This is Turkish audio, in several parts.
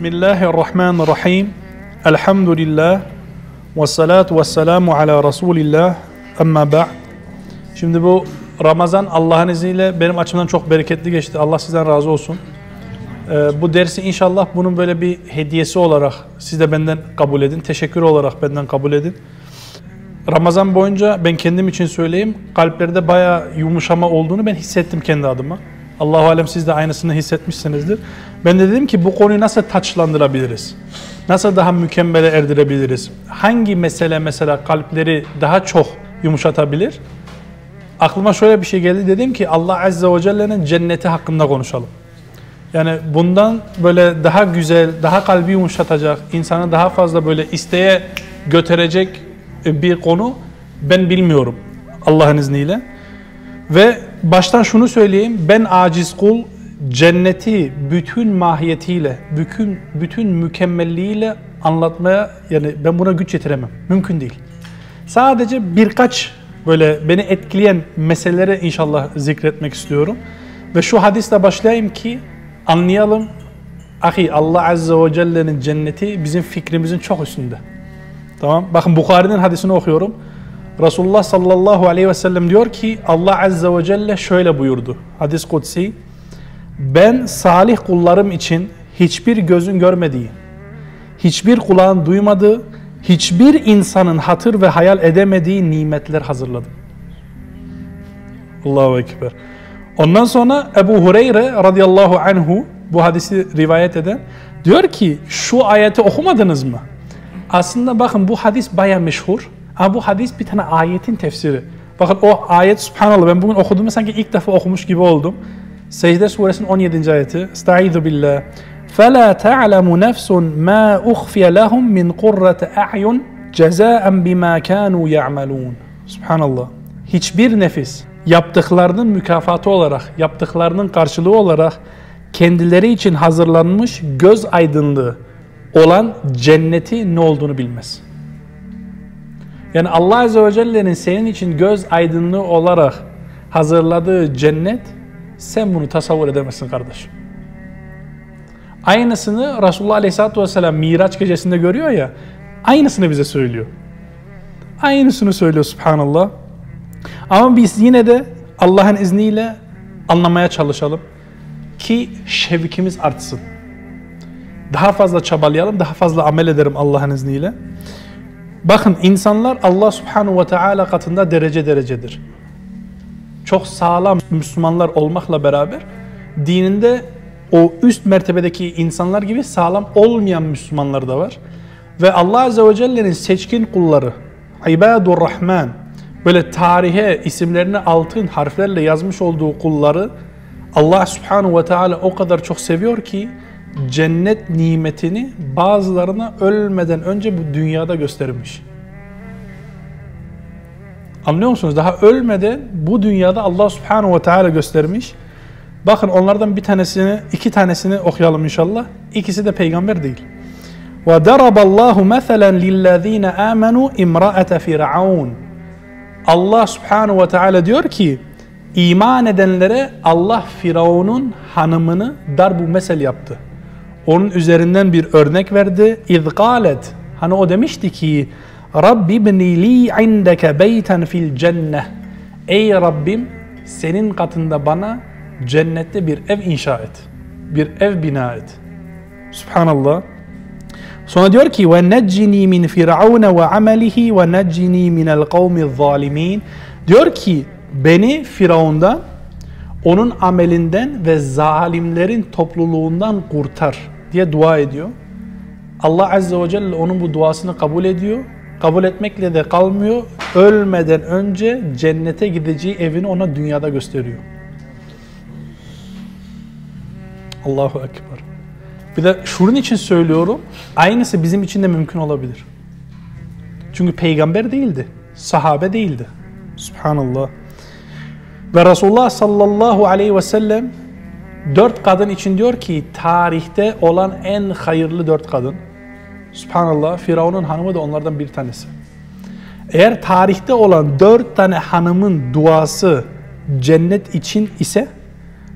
Bismillahirrahmanirrahim. Elhamdülillah. Ve salatu ve selamu ala Resulillah. Amma ba'd. Şimdi bu Ramazan Allah'ın izniyle benim açımdan çok bereketli geçti. Allah sizden razı olsun. Ee, bu dersi inşallah bunun böyle bir hediyesi olarak siz de benden kabul edin. Teşekkür olarak benden kabul edin. Ramazan boyunca ben kendim için söyleyeyim kalplerde bayağı yumuşama olduğunu ben hissettim kendi adıma. Allahu alem siz de aynısını hissetmişsinizdir. Ben de dedim ki bu konuyu nasıl taçlandırabiliriz? Nasıl daha mükemmele erdirebiliriz? Hangi mesele mesela kalpleri daha çok yumuşatabilir? Aklıma şöyle bir şey geldi. Dedim ki Allah Azze ve Celle'nin cenneti hakkında konuşalım. Yani bundan böyle daha güzel, daha kalbi yumuşatacak, insanı daha fazla böyle isteğe götürecek bir konu ben bilmiyorum Allah'ın izniyle. Ve baştan şunu söyleyeyim, ben aciz kul cenneti bütün mahiyetiyle, bütün bütün mükemmelliğiyle anlatmaya yani ben buna güç yetiremem. Mümkün değil. Sadece birkaç böyle beni etkileyen meseleleri inşallah zikretmek istiyorum. Ve şu hadisle başlayayım ki anlayalım. Ahi Allah Azze ve Celle'nin cenneti bizim fikrimizin çok üstünde. Tamam. Bakın Bukhari'nin hadisini okuyorum. Resulullah sallallahu aleyhi ve sellem diyor ki Allah Azze ve Celle şöyle buyurdu. Hadis kutsi. Ben salih kullarım için hiçbir gözün görmediği, hiçbir kulağın duymadığı, hiçbir insanın hatır ve hayal edemediği nimetler hazırladım. Allahu Ekber. Ondan sonra Ebu Hureyre radıyallahu anhu bu hadisi rivayet eden diyor ki şu ayeti okumadınız mı? Aslında bakın bu hadis baya meşhur. Ha bu hadis bir tane ayetin tefsiri. Bakın o ayet subhanallah ben bugün okuduğumda sanki ilk defa okumuş gibi oldum. Secde suresinin 17. ayeti. Estaizu billah. فَلَا تَعْلَمُ نَفْسٌ مَا اُخْفِيَ لَهُمْ مِنْ قُرَّةِ اَعْيُنْ جَزَاءً بِمَا كَانُوا يَعْمَلُونَ Subhanallah. Hiçbir nefis yaptıklarının mükafatı olarak, yaptıklarının karşılığı olarak kendileri için hazırlanmış göz aydınlığı olan cenneti ne olduğunu bilmez. Yani Allah Azze ve Celle'nin senin için göz aydınlığı olarak hazırladığı cennet sen bunu tasavvur edemezsin kardeşim. Aynısını Resulullah Aleyhisselatü Vesselam Miraç gecesinde görüyor ya, aynısını bize söylüyor. Aynısını söylüyor subhanallah. Ama biz yine de Allah'ın izniyle anlamaya çalışalım ki şevkimiz artsın. Daha fazla çabalayalım, daha fazla amel ederim Allah'ın izniyle. Bakın insanlar Allah subhanahu ve teala katında derece derecedir. Çok sağlam Müslümanlar olmakla beraber dininde o üst mertebedeki insanlar gibi sağlam olmayan Müslümanlar da var. Ve Allah Azze ve Celle'nin seçkin kulları, İbadur Rahman, böyle tarihe isimlerini altın harflerle yazmış olduğu kulları Allah Subhanahu ve Teala o kadar çok seviyor ki cennet nimetini bazılarına ölmeden önce bu dünyada göstermiş. Anlıyor musunuz? Daha ölmeden bu dünyada Allah Subhanahu ve Teala göstermiş. Bakın onlardan bir tanesini, iki tanesini okuyalım inşallah. İkisi de peygamber değil. Ve daraballahu meselen lillezine amenu imraate firavun. Allah Subhanahu ve Teala diyor ki iman edenlere Allah Firavun'un hanımını darbu mesel yaptı. Onun üzerinden bir örnek verdi. İz galet. Hani o demişti ki Rabbi ibni li indeke beyten fil cenneh. Ey Rabbim senin katında bana cennette bir ev inşa et. Bir ev bina et. Subhanallah. Sonra diyor ki ve neccini min firavun ve amelihi ve neccini min el kavmi zalimin. Diyor ki beni Firavundan, onun amelinden ve zalimlerin topluluğundan kurtar diye dua ediyor. Allah Azze ve Celle onun bu duasını kabul ediyor. Kabul etmekle de kalmıyor. Ölmeden önce cennete gideceği evini ona dünyada gösteriyor. Allahu Ekber. Bir de şunun için söylüyorum. Aynısı bizim için de mümkün olabilir. Çünkü peygamber değildi. Sahabe değildi. Subhanallah. Ve Resulullah sallallahu aleyhi ve sellem dört kadın için diyor ki tarihte olan en hayırlı dört kadın. Subhanallah Firavun'un hanımı da onlardan bir tanesi. Eğer tarihte olan dört tane hanımın duası cennet için ise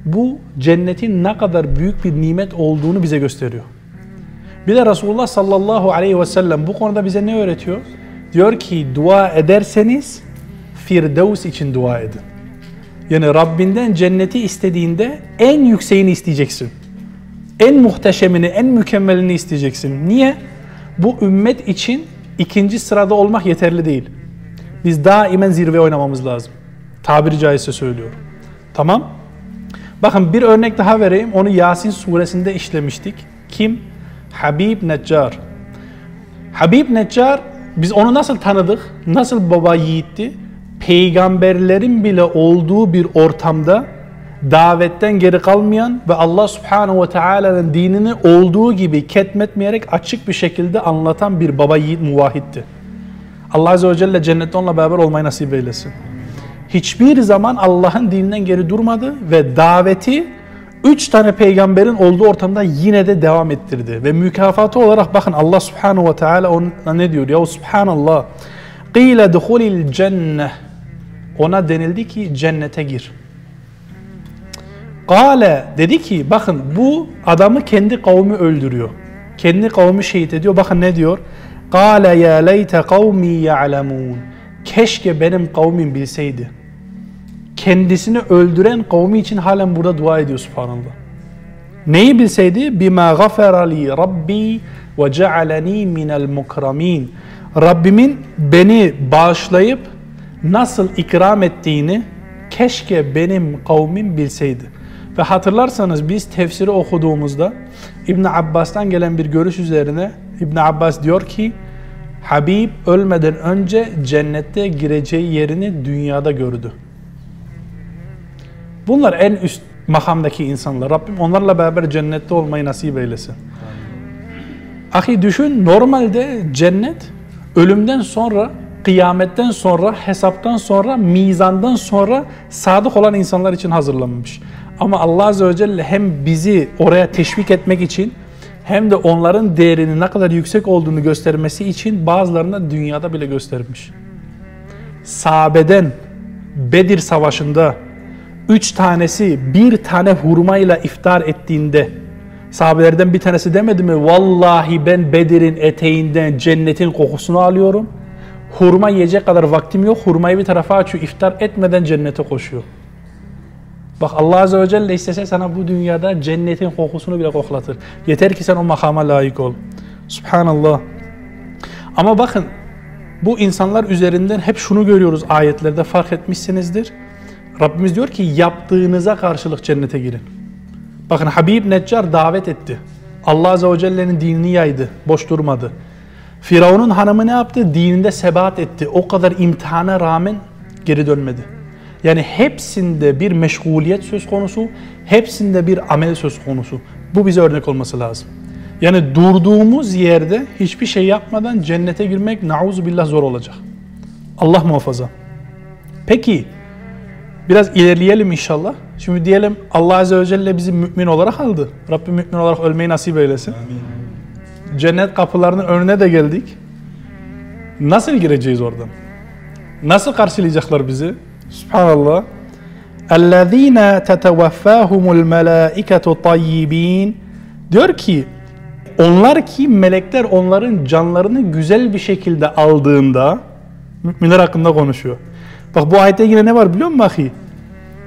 bu cennetin ne kadar büyük bir nimet olduğunu bize gösteriyor. Bir de Resulullah sallallahu aleyhi ve sellem bu konuda bize ne öğretiyor? Diyor ki dua ederseniz Firdevs için dua edin. Yani Rabbinden cenneti istediğinde en yükseğini isteyeceksin. En muhteşemini, en mükemmelini isteyeceksin. Niye? Bu ümmet için ikinci sırada olmak yeterli değil. Biz daimen zirve oynamamız lazım. Tabiri caizse söylüyorum. Tamam? Bakın bir örnek daha vereyim. Onu Yasin suresinde işlemiştik. Kim? Habib Neccar. Habib Neccar biz onu nasıl tanıdık? Nasıl baba yiğitti? Peygamberlerin bile olduğu bir ortamda davetten geri kalmayan ve Allah Subhanahu ve Taala'nın dinini olduğu gibi ketmetmeyerek açık bir şekilde anlatan bir baba yiğit muvahhitti. Allah Azze ve Celle cennette onunla beraber olmayı nasip eylesin. Hiçbir zaman Allah'ın dininden geri durmadı ve daveti üç tane peygamberin olduğu ortamda yine de devam ettirdi. Ve mükafatı olarak bakın Allah Subhanahu ve Teala ona ne diyor? Ya Subhanallah. Qile duhulil cenneh. Ona denildi ki cennete gir. Kale dedi ki bakın bu adamı kendi kavmi öldürüyor. Kendi kavmi şehit ediyor. Bakın ne diyor? Kale ya leyte kavmi ya'lemun. Keşke benim kavmim bilseydi. Kendisini öldüren kavmi için halen burada dua ediyor subhanallah. Neyi bilseydi? Bima gafara li rabbi ve cealeni minel mukramin. Rabbimin beni bağışlayıp nasıl ikram ettiğini keşke benim kavmim bilseydi. Ve hatırlarsanız biz tefsiri okuduğumuzda İbn Abbas'tan gelen bir görüş üzerine İbn Abbas diyor ki Habib ölmeden önce cennette gireceği yerini dünyada gördü. Bunlar en üst makamdaki insanlar. Rabbim onlarla beraber cennette olmayı nasip eylesin. Ahi düşün normalde cennet ölümden sonra, kıyametten sonra, hesaptan sonra, mizandan sonra sadık olan insanlar için hazırlanmış. Ama Allah Azze ve Celle hem bizi oraya teşvik etmek için hem de onların değerinin ne kadar yüksek olduğunu göstermesi için bazılarına dünyada bile göstermiş. Sahabeden Bedir Savaşı'nda üç tanesi bir tane hurmayla iftar ettiğinde sahabelerden bir tanesi demedi mi? Vallahi ben Bedir'in eteğinden cennetin kokusunu alıyorum. Hurma yiyecek kadar vaktim yok. Hurmayı bir tarafa açıyor. iftar etmeden cennete koşuyor. Bak Allah Azze ve Celle istese sana bu dünyada cennetin kokusunu bile koklatır. Yeter ki sen o makama layık ol. Subhanallah. Ama bakın bu insanlar üzerinden hep şunu görüyoruz ayetlerde fark etmişsinizdir. Rabbimiz diyor ki yaptığınıza karşılık cennete girin. Bakın Habib Neccar davet etti. Allah Azze ve Celle'nin dinini yaydı. Boş durmadı. Firavun'un hanımı ne yaptı? Dininde sebat etti. O kadar imtihana rağmen geri dönmedi. Yani hepsinde bir meşguliyet söz konusu, hepsinde bir amel söz konusu. Bu bize örnek olması lazım. Yani durduğumuz yerde hiçbir şey yapmadan cennete girmek nauzu billah zor olacak. Allah muhafaza. Peki biraz ilerleyelim inşallah. Şimdi diyelim Allah Azze ve Celle bizi mümin olarak aldı. Rabbim mümin olarak ölmeyi nasip eylesin. Amin Cennet kapılarının önüne de geldik. Nasıl gireceğiz oradan? Nasıl karşılayacaklar bizi? Subhanallah. اَلَّذ۪ينَ تَتَوَفَّاهُمُ الْمَلَائِكَةُ طَيِّب۪ينَ Diyor ki onlar ki melekler onların canlarını güzel bir şekilde aldığında müminler hakkında konuşuyor. Bak bu ayette yine ne var biliyor musun ahi?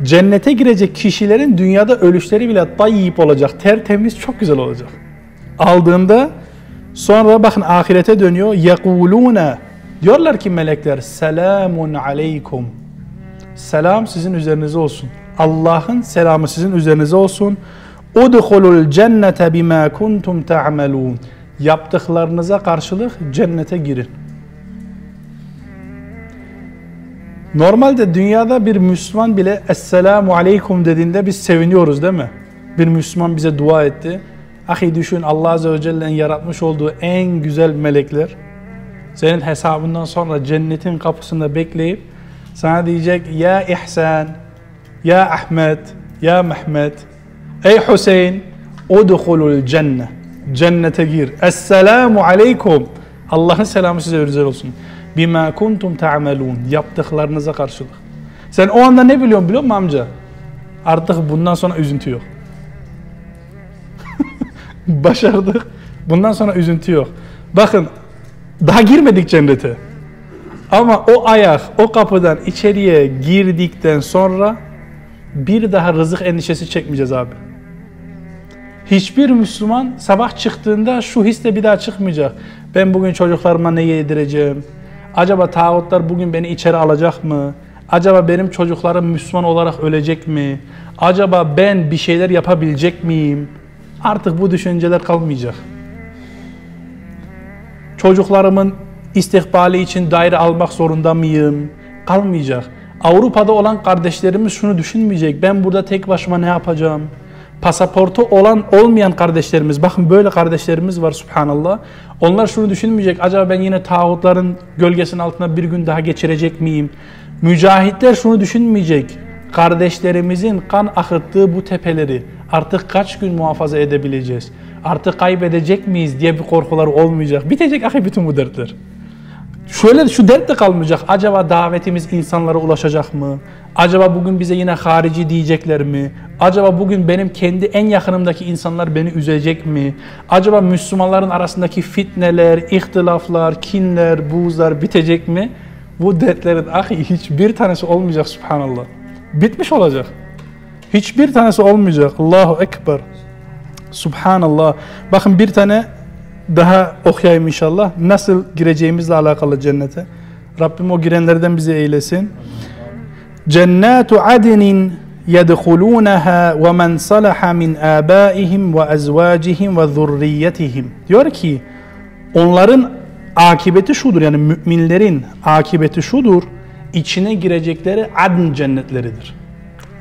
Cennete girecek kişilerin dünyada ölüşleri bile tayyip olacak, tertemiz, çok güzel olacak. Aldığında Sonra bakın ahirete dönüyor. Yekuluna diyorlar ki melekler selamun aleykum. Selam sizin üzerinize olsun. Allah'ın selamı sizin üzerinize olsun. Udhulul cennete bima kuntum ta'malun. Yaptıklarınıza karşılık cennete girin. Normalde dünyada bir Müslüman bile Esselamu Aleyküm dediğinde biz seviniyoruz değil mi? Bir Müslüman bize dua etti. Ahi düşün Allah Azze ve Celle'nin yaratmış olduğu en güzel melekler senin hesabından sonra cennetin kapısında bekleyip sana diyecek ya İhsan, ya Ahmet, ya Mehmet, ey Hüseyin udhulul cennet. Cennete gir. Esselamu aleykum. Allah'ın selamı size özel olsun. Bima kuntum ta'melun. Yaptıklarınıza karşılık. Sen o anda ne biliyorsun biliyor musun amca? Artık bundan sonra üzüntü yok. Başardık. Bundan sonra üzüntü yok. Bakın daha girmedik cennete. Ama o ayak o kapıdan içeriye girdikten sonra bir daha rızık endişesi çekmeyeceğiz abi. Hiçbir Müslüman sabah çıktığında şu hisle bir daha çıkmayacak. Ben bugün çocuklarıma ne yedireceğim? Acaba tağutlar bugün beni içeri alacak mı? Acaba benim çocuklarım Müslüman olarak ölecek mi? Acaba ben bir şeyler yapabilecek miyim? Artık bu düşünceler kalmayacak. Çocuklarımın istikbali için daire almak zorunda mıyım? Kalmayacak. Avrupa'da olan kardeşlerimiz şunu düşünmeyecek. Ben burada tek başıma ne yapacağım? Pasaportu olan olmayan kardeşlerimiz, bakın böyle kardeşlerimiz var subhanallah. Onlar şunu düşünmeyecek. Acaba ben yine tağutların gölgesinin altında bir gün daha geçirecek miyim? Mücahitler şunu düşünmeyecek. Kardeşlerimizin kan akıttığı bu tepeleri artık kaç gün muhafaza edebileceğiz? Artık kaybedecek miyiz diye bir korkuları olmayacak. Bitecek ahi bütün bu dertler. Şöyle şu dert de kalmayacak. Acaba davetimiz insanlara ulaşacak mı? Acaba bugün bize yine harici diyecekler mi? Acaba bugün benim kendi en yakınımdaki insanlar beni üzecek mi? Acaba Müslümanların arasındaki fitneler, ihtilaflar, kinler, buğzlar bitecek mi? Bu dertlerin ahi hiçbir tanesi olmayacak subhanallah. Bitmiş olacak. Hiçbir tanesi olmayacak. Allahu Ekber. Subhanallah. Bakın bir tane daha okuyayım inşallah. Nasıl gireceğimizle alakalı cennete. Rabbim o girenlerden bizi eylesin. Cennatu adnin yedhulunaha ve men salaha min abaihim ve ezvacihim ve zurriyetihim. Diyor ki onların akibeti şudur yani müminlerin akibeti şudur. İçine girecekleri adn cennetleridir.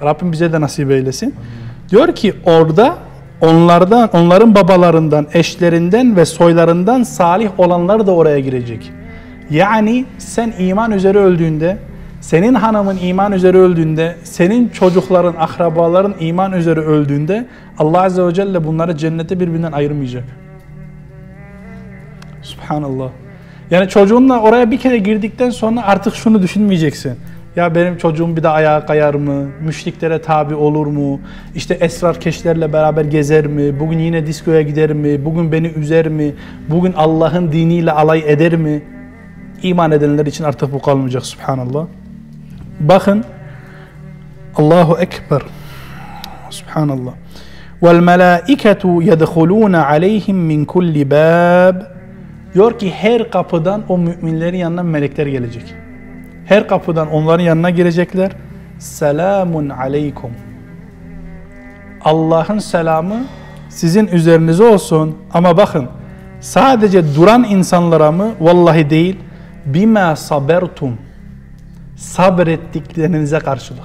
Rabbim bize de nasip eylesin. Diyor ki orada onlardan, onların babalarından, eşlerinden ve soylarından salih olanlar da oraya girecek. Yani sen iman üzere öldüğünde, senin hanımın iman üzere öldüğünde, senin çocukların, akrabaların iman üzere öldüğünde Allah Azze ve Celle bunları cennete birbirinden ayırmayacak. Subhanallah. Yani çocuğunla oraya bir kere girdikten sonra artık şunu düşünmeyeceksin. Ya benim çocuğum bir de ayağa kayar mı? Müşriklere tabi olur mu? İşte esrar keşlerle beraber gezer mi? Bugün yine diskoya gider mi? Bugün beni üzer mi? Bugün Allah'ın diniyle alay eder mi? İman edenler için artık bu kalmayacak subhanallah. Bakın Allahu Ekber. Subhanallah. Melaiketu yedhuluna aleyhim min kulli bab. Diyor ki her kapıdan o müminlerin yanına melekler gelecek. Her kapıdan onların yanına girecekler. Selamun aleykum. Allah'ın selamı sizin üzerinize olsun. Ama bakın sadece duran insanlara mı? Vallahi değil. Bima sabertum. Sabrettiklerinize karşılık.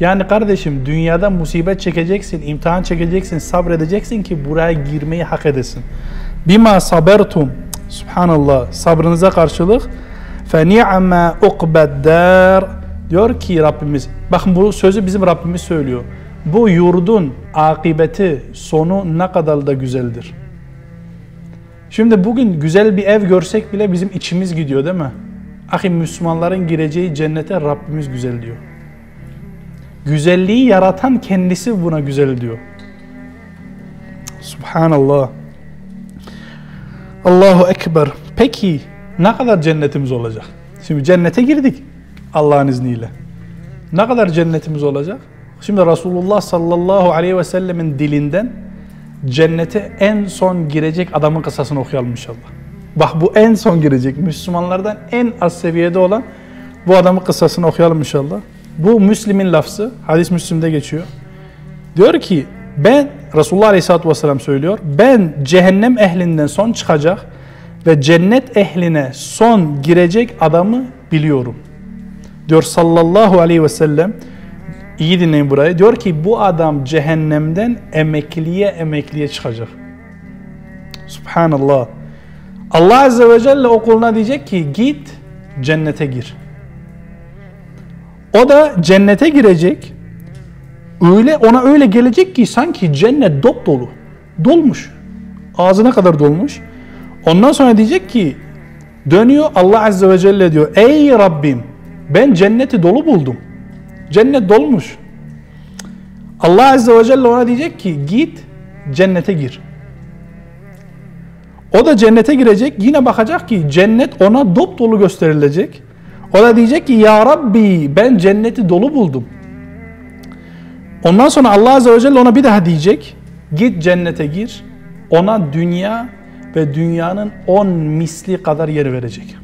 Yani kardeşim dünyada musibet çekeceksin, imtihan çekeceksin, sabredeceksin ki buraya girmeyi hak edesin. Bima sabertum. Subhanallah. Sabrınıza karşılık fe ni'me ukbeddar. Diyor ki Rabbimiz. Bakın bu sözü bizim Rabbimiz söylüyor. Bu yurdun akıbeti, sonu ne kadar da güzeldir. Şimdi bugün güzel bir ev görsek bile bizim içimiz gidiyor değil mi? Ahi Müslümanların gireceği cennete Rabbimiz güzel diyor. Güzelliği yaratan kendisi buna güzel diyor. Subhanallah. Allahu Ekber. Peki ne kadar cennetimiz olacak? Şimdi cennete girdik Allah'ın izniyle. Ne kadar cennetimiz olacak? Şimdi Resulullah sallallahu aleyhi ve sellemin dilinden cennete en son girecek adamın kısasını okuyalım inşallah. Bak bu en son girecek. Müslümanlardan en az seviyede olan bu adamın kıssasını okuyalım inşallah. Bu Müslim'in lafzı. Hadis Müslim'de geçiyor. Diyor ki ben Resulullah Aleyhisselatü Vesselam söylüyor. Ben cehennem ehlinden son çıkacak ve cennet ehline son girecek adamı biliyorum. Diyor sallallahu aleyhi ve sellem iyi dinleyin burayı. Diyor ki bu adam cehennemden emekliye emekliye çıkacak. Subhanallah. Allah Azze ve Celle o kuluna diyecek ki git cennete gir. O da cennete girecek. Öyle ona öyle gelecek ki sanki cennet dop dolu. Dolmuş. Ağzına kadar dolmuş. Ondan sonra diyecek ki dönüyor Allah Azze ve Celle diyor ey Rabbim ben cenneti dolu buldum. Cennet dolmuş. Allah Azze ve Celle ona diyecek ki git cennete gir. O da cennete girecek. Yine bakacak ki cennet ona dop dolu gösterilecek. O da diyecek ki ya Rabbi ben cenneti dolu buldum. Ondan sonra Allah Azze ve Celle ona bir daha diyecek. Git cennete gir. Ona dünya ve dünyanın on misli kadar yer verecek.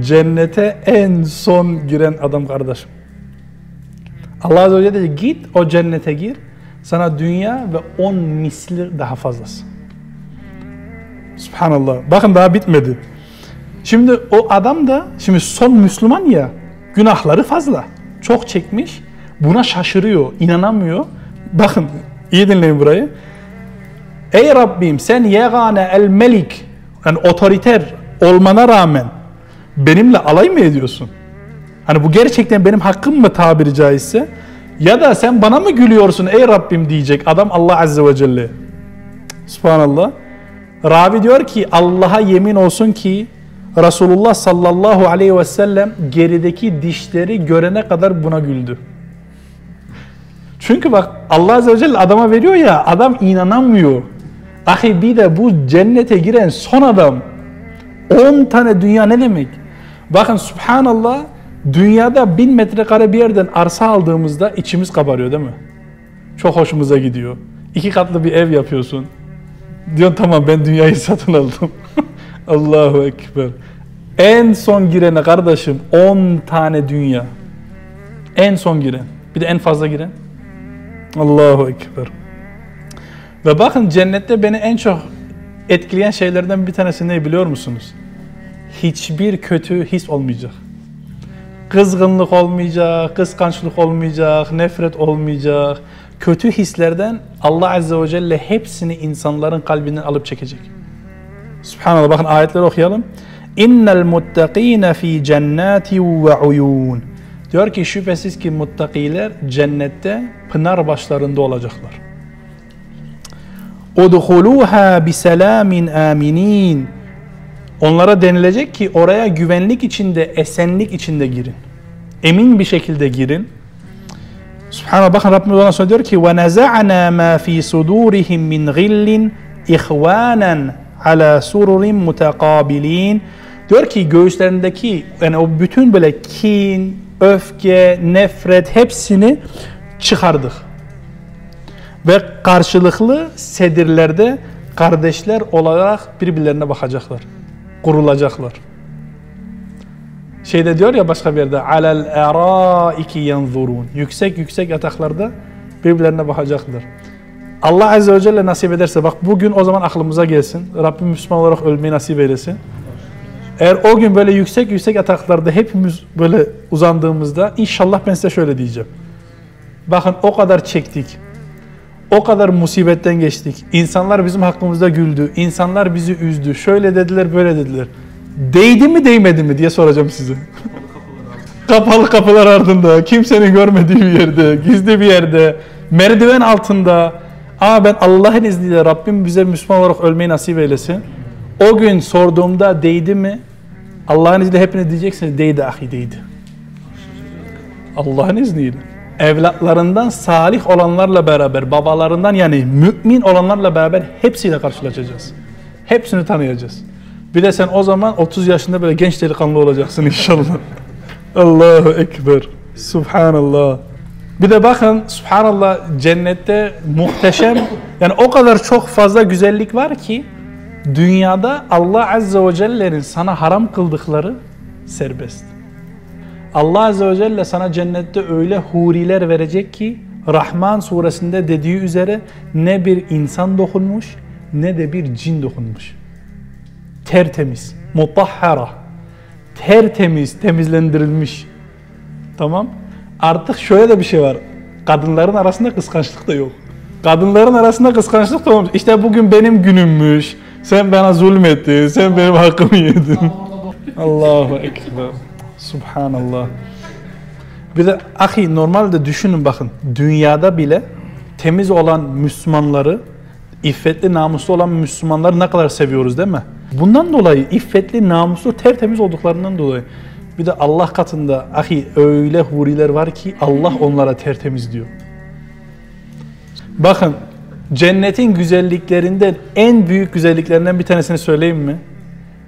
Cennete en son giren adam kardeşim. Allah Azze ve Celle dedi git o cennete gir. Sana dünya ve on misli daha fazlası. Subhanallah. Bakın daha bitmedi. Şimdi o adam da şimdi son Müslüman ya günahları fazla. Çok çekmiş. Buna şaşırıyor, inanamıyor. Bakın iyi dinleyin burayı. Ey Rabbim sen yegane el melik yani otoriter olmana rağmen benimle alay mı ediyorsun? Hani bu gerçekten benim hakkım mı tabiri caizse? Ya da sen bana mı gülüyorsun ey Rabbim diyecek adam Allah Azze ve Celle. Subhanallah. Ravi diyor ki Allah'a yemin olsun ki Resulullah sallallahu aleyhi ve sellem gerideki dişleri görene kadar buna güldü. Çünkü bak Allah Azze ve Celle adama veriyor ya adam inanamıyor. Ahi bir de bu cennete giren son adam 10 tane dünya ne demek? Bakın subhanallah dünyada bin metrekare bir yerden arsa aldığımızda içimiz kabarıyor değil mi? Çok hoşumuza gidiyor. İki katlı bir ev yapıyorsun. Diyorsun tamam ben dünyayı satın aldım. Allahu Ekber. En son girene kardeşim 10 tane dünya. En son giren. Bir de en fazla giren. Allahu Ekber. Ve bakın cennette beni en çok etkileyen şeylerden bir tanesi ne biliyor musunuz? Hiçbir kötü his olmayacak. Kızgınlık olmayacak, kıskançlık olmayacak, nefret olmayacak. Kötü hislerden Allah Azze ve Celle hepsini insanların kalbinden alıp çekecek. Subhanallah bakın ayetleri okuyalım. İnnel muttakine fi cennati ve uyun. Diyor ki şüphesiz ki muttakiler cennette pınar başlarında olacaklar. Udhuluha bi selamin aminin. Onlara denilecek ki oraya güvenlik içinde, esenlik içinde girin. Emin bir şekilde girin. Subhanallah bakın Rabbimiz ona diyor ki neza'na ma fi sudurihim min gillin ihvanen ala sururin mutakabilin. Diyor ki göğüslerindeki yani o bütün böyle kin, öfke, nefret hepsini çıkardık. Ve karşılıklı sedirlerde kardeşler olarak birbirlerine bakacaklar. Kurulacaklar. Şeyde diyor ya başka bir yerde alel eraiki yanzurun. Yüksek yüksek yataklarda birbirlerine bakacaklar. Allah Azze ve Celle nasip ederse bak bugün o zaman aklımıza gelsin. Rabbim Müslüman olarak ölmeyi nasip eylesin. Eğer o gün böyle yüksek yüksek yataklarda hepimiz böyle uzandığımızda inşallah ben size şöyle diyeceğim. Bakın o kadar çektik. O kadar musibetten geçtik. İnsanlar bizim hakkımızda güldü. İnsanlar bizi üzdü. Şöyle dediler, böyle dediler. Değdi mi, değmedi mi diye soracağım size. Kapalı kapılar ardında, kimsenin görmediği bir yerde, gizli bir yerde, merdiven altında. Ama ben Allah'ın izniyle Rabbim bize Müslüman olarak ölmeyi nasip eylesin. O gün sorduğumda değdi mi? Allah'ın izniyle hepiniz diyeceksiniz değdi ahi değdi. Allah'ın izniyle. Evlatlarından salih olanlarla beraber, babalarından yani mümin olanlarla beraber hepsiyle karşılaşacağız. Hepsini tanıyacağız. Bir de sen o zaman 30 yaşında böyle genç delikanlı olacaksın inşallah. Allahu Ekber. Subhanallah. Bir de bakın subhanallah cennette muhteşem yani o kadar çok fazla güzellik var ki dünyada Allah Azze ve Celle'nin sana haram kıldıkları serbest. Allah Azze ve Celle sana cennette öyle huriler verecek ki Rahman suresinde dediği üzere ne bir insan dokunmuş ne de bir cin dokunmuş. Tertemiz, mutahhara, tertemiz, temizlendirilmiş. Tamam. Artık şöyle de bir şey var. Kadınların arasında kıskançlık da yok. Kadınların arasında kıskançlık da olmuş. İşte bugün benim günümmüş. Sen bana zulmettin. Sen benim hakkımı yedin. Allahu Ekber. Subhanallah. Bir de ahi normalde düşünün bakın. Dünyada bile temiz olan Müslümanları, iffetli namuslu olan Müslümanları ne kadar seviyoruz değil mi? Bundan dolayı iffetli, namuslu, tertemiz olduklarından dolayı. Bir de Allah katında ahi öyle huriler var ki Allah onlara tertemiz diyor. Bakın cennetin güzelliklerinden en büyük güzelliklerinden bir tanesini söyleyeyim mi?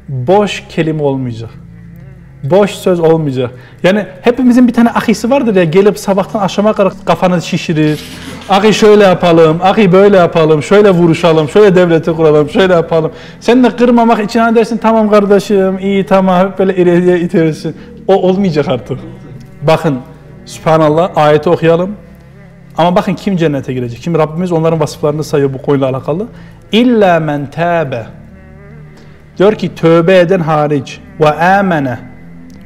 Boş kelime olmayacak. Boş söz olmayacak. Yani hepimizin bir tane ahisi vardır ya gelip sabahtan akşama kadar kafanı şişirir. Ahi şöyle yapalım, ahi böyle yapalım, şöyle vuruşalım, şöyle devleti kuralım, şöyle yapalım. Sen de kırmamak için hani dersin tamam kardeşim, iyi tamam hep böyle ileriye itersin. O olmayacak artık. Bakın Subhanallah ayeti okuyalım. Ama bakın kim cennete girecek? Şimdi Rabbimiz onların vasıflarını sayıyor bu konuyla alakalı. İlla men tâbe. Diyor ki tövbe eden hariç ve amene.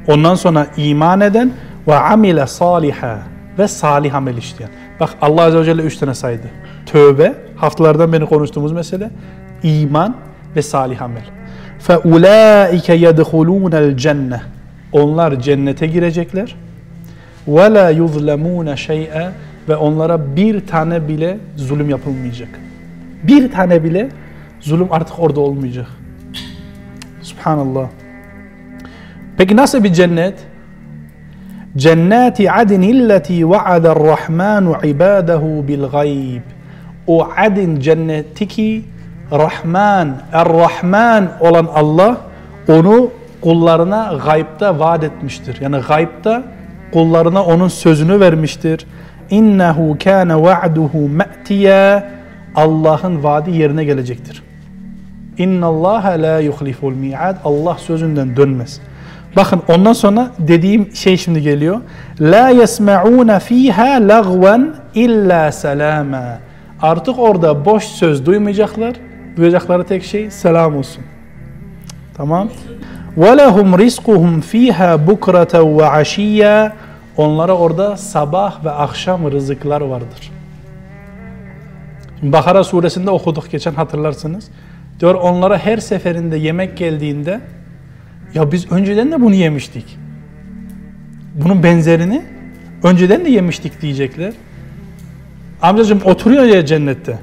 Ondan sonra iman eden ve amile saliha ve salih amel işleyen. Bak Allah Azze ve Celle üç tane saydı. Tövbe, haftalardan beri konuştuğumuz mesele. iman ve salih amel. فَاُولَٰئِكَ يَدْخُلُونَ الْجَنَّةِ Onlar cennete girecekler. وَلَا يُظْلَمُونَ شَيْئًا Ve onlara bir tane bile zulüm yapılmayacak. Bir tane bile zulüm artık orada olmayacak. Subhanallah. Peki nasıl bir cennet? Cennati adnilleti va'ada rahmanu ibadahu bil gayb. O adin cenneti ki Rahman, Er-Rahman olan Allah onu kullarına gaybda vaat etmiştir. Yani gaybda kullarına onun sözünü vermiştir. İnnehu kana va'duhu ma'tiya. Allah'ın vaadi yerine gelecektir. İnna Allah la yuhliful mi'ad. Allah sözünden dönmez. Bakın ondan sonra dediğim şey şimdi geliyor. La yesme'ûne fîhâ lagven illa selâme. Artık orada boş söz duymayacaklar. Duyacakları tek şey selam olsun. Tamam. Ve lehum rizkuhum fîhâ bukreten ve aşiyya. Onlara orada sabah ve akşam rızıklar vardır. Bakara suresinde okuduk geçen hatırlarsınız. Diyor onlara her seferinde yemek geldiğinde ya biz önceden de bunu yemiştik. Bunun benzerini önceden de yemiştik diyecekler. Amcacığım oturuyor ya cennette.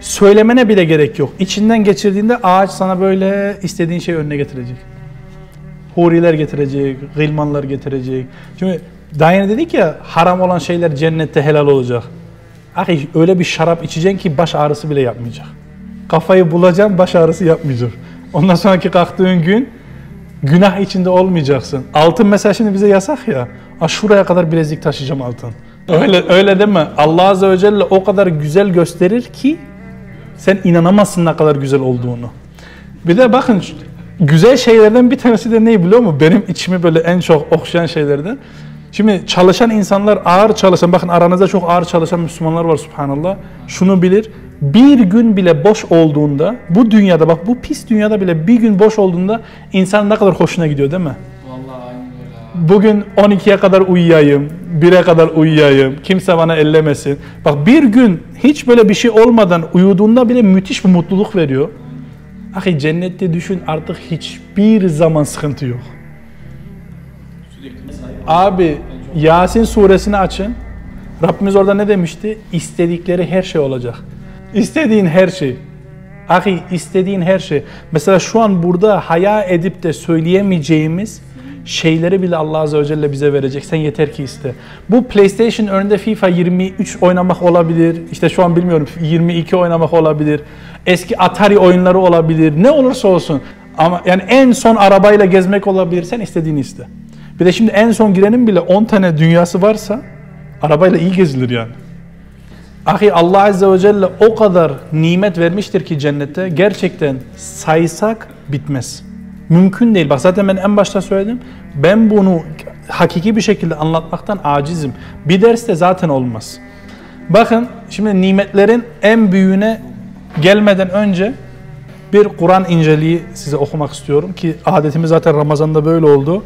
Söylemene bile gerek yok. İçinden geçirdiğinde ağaç sana böyle istediğin şeyi önüne getirecek. Huriler getirecek, gılmanlar getirecek. Şimdi daha yeni dedik ya haram olan şeyler cennette helal olacak. Ahi öyle bir şarap içeceksin ki baş ağrısı bile yapmayacak. Kafayı bulacaksın baş ağrısı yapmayacak. Ondan sonraki kalktığın gün günah içinde olmayacaksın. Altın mesela şimdi bize yasak ya. A şuraya kadar bilezik taşıyacağım altın. Öyle öyle mi? Allah Azze ve Celle o kadar güzel gösterir ki sen inanamazsın ne kadar güzel olduğunu. Bir de bakın güzel şeylerden bir tanesi de ne biliyor musun? Benim içimi böyle en çok okşayan şeylerden. Şimdi çalışan insanlar ağır çalışan, bakın aranızda çok ağır çalışan Müslümanlar var subhanallah. Şunu bilir, bir gün bile boş olduğunda, bu dünyada bak bu pis dünyada bile bir gün boş olduğunda insan ne kadar hoşuna gidiyor değil mi? Vallahi aynı öyle abi. Bugün 12'ye kadar uyuyayım, 1'e kadar uyuyayım, kimse bana ellemesin. Bak bir gün hiç böyle bir şey olmadan uyuduğunda bile müthiş bir mutluluk veriyor. Ahi cennette düşün artık hiçbir zaman sıkıntı yok. Abi Yasin suresini açın. Rabbimiz orada ne demişti? İstedikleri her şey olacak. İstediğin her şey. Ahi istediğin her şey. Mesela şu an burada haya edip de söyleyemeyeceğimiz şeyleri bile Allah Azze ve Celle bize verecek. Sen yeter ki iste. Bu PlayStation önünde FIFA 23 oynamak olabilir. İşte şu an bilmiyorum 22 oynamak olabilir. Eski Atari oyunları olabilir. Ne olursa olsun. Ama yani en son arabayla gezmek olabilir. Sen istediğini iste. Bir de şimdi en son girenin bile 10 tane dünyası varsa arabayla iyi gezilir yani. Ahi Allah Azze ve Celle o kadar nimet vermiştir ki cennette gerçekten saysak bitmez. Mümkün değil. Bak zaten ben en başta söyledim. Ben bunu hakiki bir şekilde anlatmaktan acizim. Bir derste zaten olmaz. Bakın şimdi nimetlerin en büyüğüne gelmeden önce bir Kur'an inceliği size okumak istiyorum ki adetimiz zaten Ramazan'da böyle oldu.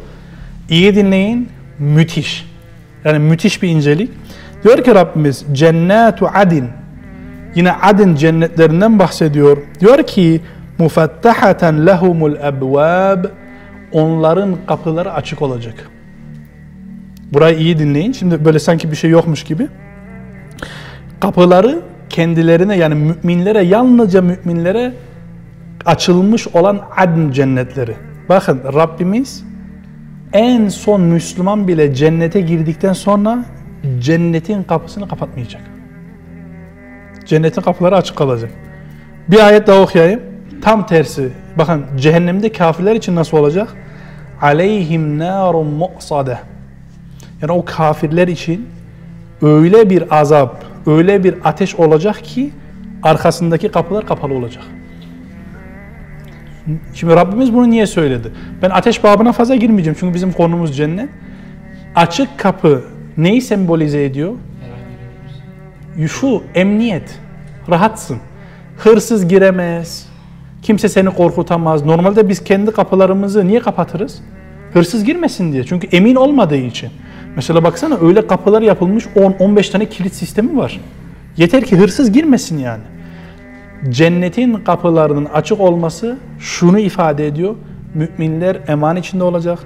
İyi dinleyin. Müthiş. Yani müthiş bir incelik. Diyor ki Rabbimiz cennetu adin. Yine adin cennetlerinden bahsediyor. Diyor ki mufattahaten lehumul ebvab. Onların kapıları açık olacak. Burayı iyi dinleyin. Şimdi böyle sanki bir şey yokmuş gibi. Kapıları kendilerine yani müminlere yalnızca müminlere açılmış olan adn cennetleri. Bakın Rabbimiz en son Müslüman bile cennete girdikten sonra cennetin kapısını kapatmayacak. cennetin kapıları açık kalacak. Bir ayet daha okuyayım. Tam tersi. Bakın cehennemde kafirler için nasıl olacak? Aleyhim narun mu'sade. Yani o kafirler için öyle bir azap, öyle bir ateş olacak ki arkasındaki kapılar kapalı olacak. Şimdi Rabbimiz bunu niye söyledi? Ben ateş babına fazla girmeyeceğim çünkü bizim konumuz cennet. Açık kapı neyi sembolize ediyor? Şu emniyet, rahatsın. Hırsız giremez, kimse seni korkutamaz. Normalde biz kendi kapılarımızı niye kapatırız? Hırsız girmesin diye. Çünkü emin olmadığı için. Mesela baksana öyle kapılar yapılmış 10-15 tane kilit sistemi var. Yeter ki hırsız girmesin yani. Cennetin kapılarının açık olması şunu ifade ediyor. Müminler eman içinde olacak.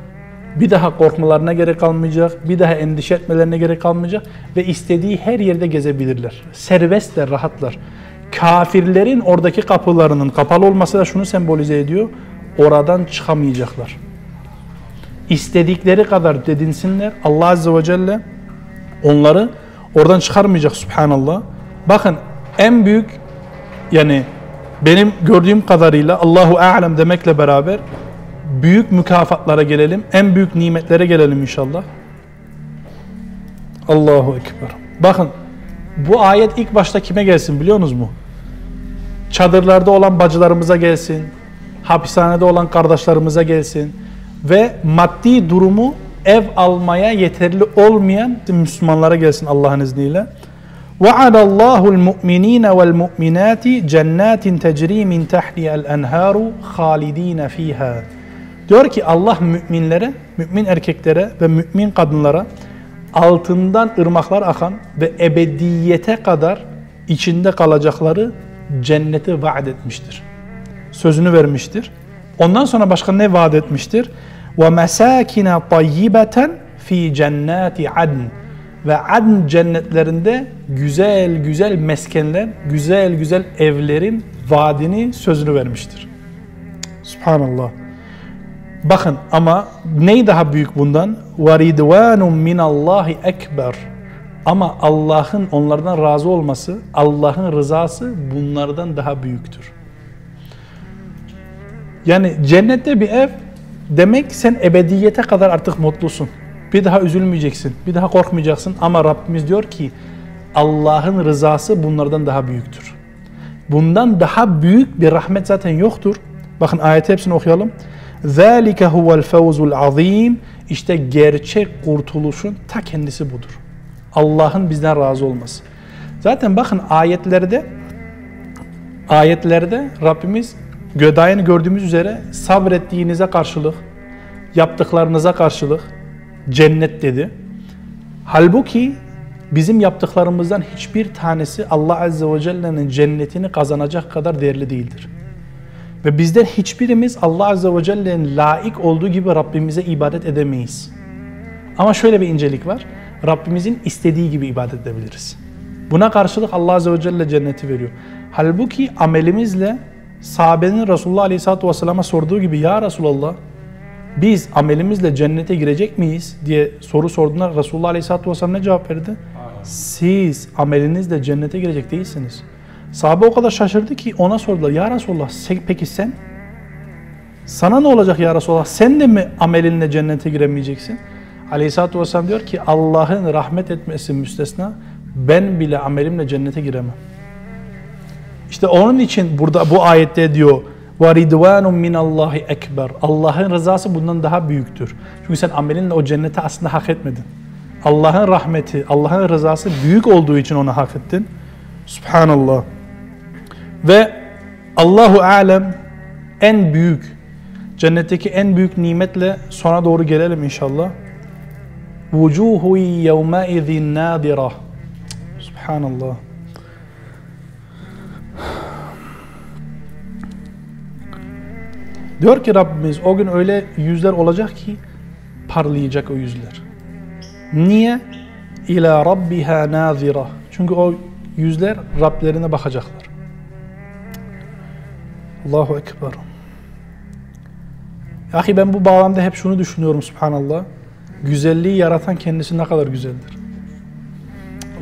Bir daha korkmalarına gerek kalmayacak. Bir daha endişe etmelerine gerek kalmayacak. Ve istediği her yerde gezebilirler. Serbestler, rahatlar. Kafirlerin oradaki kapılarının kapalı olması da şunu sembolize ediyor. Oradan çıkamayacaklar. İstedikleri kadar dedinsinler. Allah Azze ve Celle onları oradan çıkarmayacak Subhanallah. Bakın en büyük yani benim gördüğüm kadarıyla Allahu Alem demekle beraber büyük mükafatlara gelelim. En büyük nimetlere gelelim inşallah. Allahu Ekber. Bakın bu ayet ilk başta kime gelsin biliyor musunuz mu? Çadırlarda olan bacılarımıza gelsin. Hapishanede olan kardeşlerimize gelsin. Ve maddi durumu ev almaya yeterli olmayan Müslümanlara gelsin Allah'ın izniyle. وعد الله المؤمنين والمؤمنات جنات تجري من تحتها الأنهار خالدين فيها Diyor ki Allah müminlere, mümin erkeklere ve mümin kadınlara altından ırmaklar akan ve ebediyete kadar içinde kalacakları cenneti vaat etmiştir. Sözünü vermiştir. Ondan sonra başka ne vaat etmiştir? Ve mesakine tayyibeten fi cennati adn ve adn cennetlerinde güzel güzel meskenler, güzel güzel evlerin vaadini, sözünü vermiştir. Subhanallah. Bakın ama ney daha büyük bundan? وَرِدْوَانٌ مِنَ اللّٰهِ ekber. Ama Allah'ın onlardan razı olması, Allah'ın rızası bunlardan daha büyüktür. Yani cennette bir ev demek sen ebediyete kadar artık mutlusun. Bir daha üzülmeyeceksin, bir daha korkmayacaksın ama Rabbimiz diyor ki Allah'ın rızası bunlardan daha büyüktür. Bundan daha büyük bir rahmet zaten yoktur. Bakın ayeti hepsini okuyalım. ذَٰلِكَ هُوَ الْفَوْزُ الْعَظِيمِ İşte gerçek kurtuluşun ta kendisi budur. Allah'ın bizden razı olması. Zaten bakın ayetlerde ayetlerde Rabbimiz Gödayını gördüğümüz üzere sabrettiğinize karşılık, yaptıklarınıza karşılık cennet dedi. Halbuki bizim yaptıklarımızdan hiçbir tanesi Allah Azze ve Celle'nin cennetini kazanacak kadar değerli değildir. Ve bizden hiçbirimiz Allah Azze ve Celle'nin laik olduğu gibi Rabbimize ibadet edemeyiz. Ama şöyle bir incelik var. Rabbimizin istediği gibi ibadet edebiliriz. Buna karşılık Allah Azze ve Celle cenneti veriyor. Halbuki amelimizle sahabenin Resulullah Aleyhisselatü Vesselam'a sorduğu gibi Ya Resulallah biz amelimizle cennete girecek miyiz diye soru sorduğunda Resulullah Aleyhisselatü Vesselam ne cevap verdi? Siz amelinizle cennete girecek değilsiniz. Sahabe o kadar şaşırdı ki ona sordular. Ya Resulallah peki sen? Sana ne olacak ya Resulallah? Sen de mi amelinle cennete giremeyeceksin? Aleyhisselatü Vesselam diyor ki Allah'ın rahmet etmesi müstesna ben bile amelimle cennete giremem. İşte onun için burada bu ayette diyor وَرِدْوَانٌ مِنَ اللّٰهِ ekber. Allah'ın rızası bundan daha büyüktür. Çünkü sen amelinle o cenneti aslında hak etmedin. Allah'ın rahmeti, Allah'ın rızası büyük olduğu için onu hak ettin. Subhanallah. Ve Allahu alem en büyük cennetteki en büyük nimetle sona doğru gelelim inşallah. Vucuhu yevme izin nadira. Subhanallah. Diyor ki Rabbimiz o gün öyle yüzler olacak ki parlayacak o yüzler. Niye? İlâ rabbiha nazira. Çünkü o yüzler Rablerine bakacaklar. Allahu Ekber. Ahi ben bu bağlamda hep şunu düşünüyorum subhanallah. Güzelliği yaratan kendisi ne kadar güzeldir.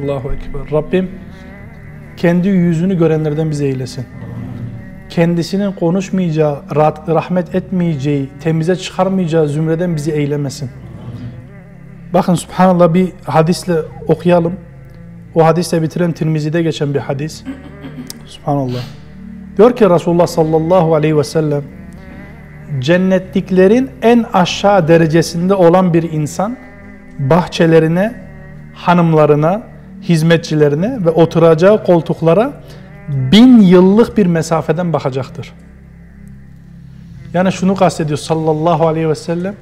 Allahu Ekber. Rabbim kendi yüzünü görenlerden bizi eylesin. Kendisinin konuşmayacağı, rahmet etmeyeceği, temize çıkarmayacağı zümreden bizi eylemesin. Bakın subhanallah bir hadisle okuyalım. O hadisle bitiren Tirmizi'de geçen bir hadis. Subhanallah. Diyor ki Resulullah sallallahu aleyhi ve sellem cennetliklerin en aşağı derecesinde olan bir insan bahçelerine, hanımlarına, hizmetçilerine ve oturacağı koltuklara bin yıllık bir mesafeden bakacaktır. Yani şunu kastediyor sallallahu aleyhi ve sellem.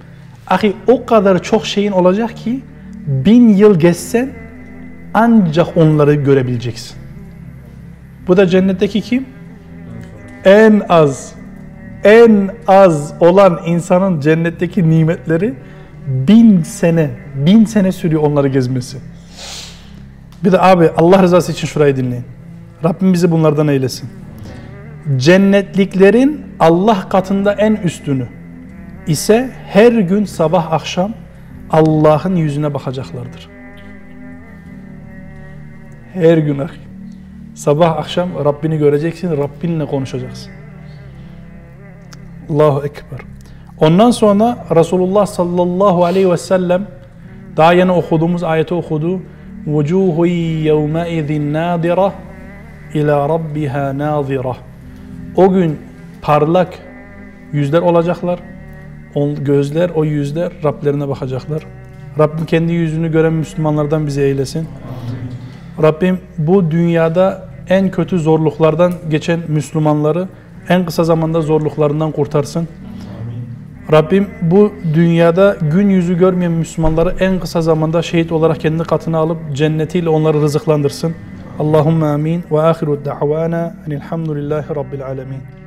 Ahi o kadar çok şeyin olacak ki bin yıl geçsen ancak onları görebileceksin. Bu da cennetteki kim? En az, en az olan insanın cennetteki nimetleri bin sene, bin sene sürüyor onları gezmesi. Bir de abi Allah rızası için şurayı dinleyin. Rabbim bizi bunlardan eylesin. Cennetliklerin Allah katında en üstünü ise her gün sabah akşam Allah'ın yüzüne bakacaklardır. Her gün ahi. Sabah akşam Rabbini göreceksin, Rabbinle konuşacaksın. Allahu Ekber. Ondan sonra Resulullah sallallahu aleyhi ve sellem daha yeni okuduğumuz ayeti okudu. وَجُوهُ يَوْمَئِذٍ نَادِرَةً ila rabbiha nazira. O gün parlak yüzler olacaklar. O gözler, o yüzler Rablerine bakacaklar. Rabbim kendi yüzünü gören Müslümanlardan bizi eylesin. Rabbim bu dünyada en kötü zorluklardan geçen Müslümanları en kısa zamanda zorluklarından kurtarsın. Rabbim bu dünyada gün yüzü görmeyen Müslümanları en kısa zamanda şehit olarak kendi katına alıp cennetiyle onları rızıklandırsın. Allahümme amin ve ahiru da'vana enilhamdülillahi rabbil alemin.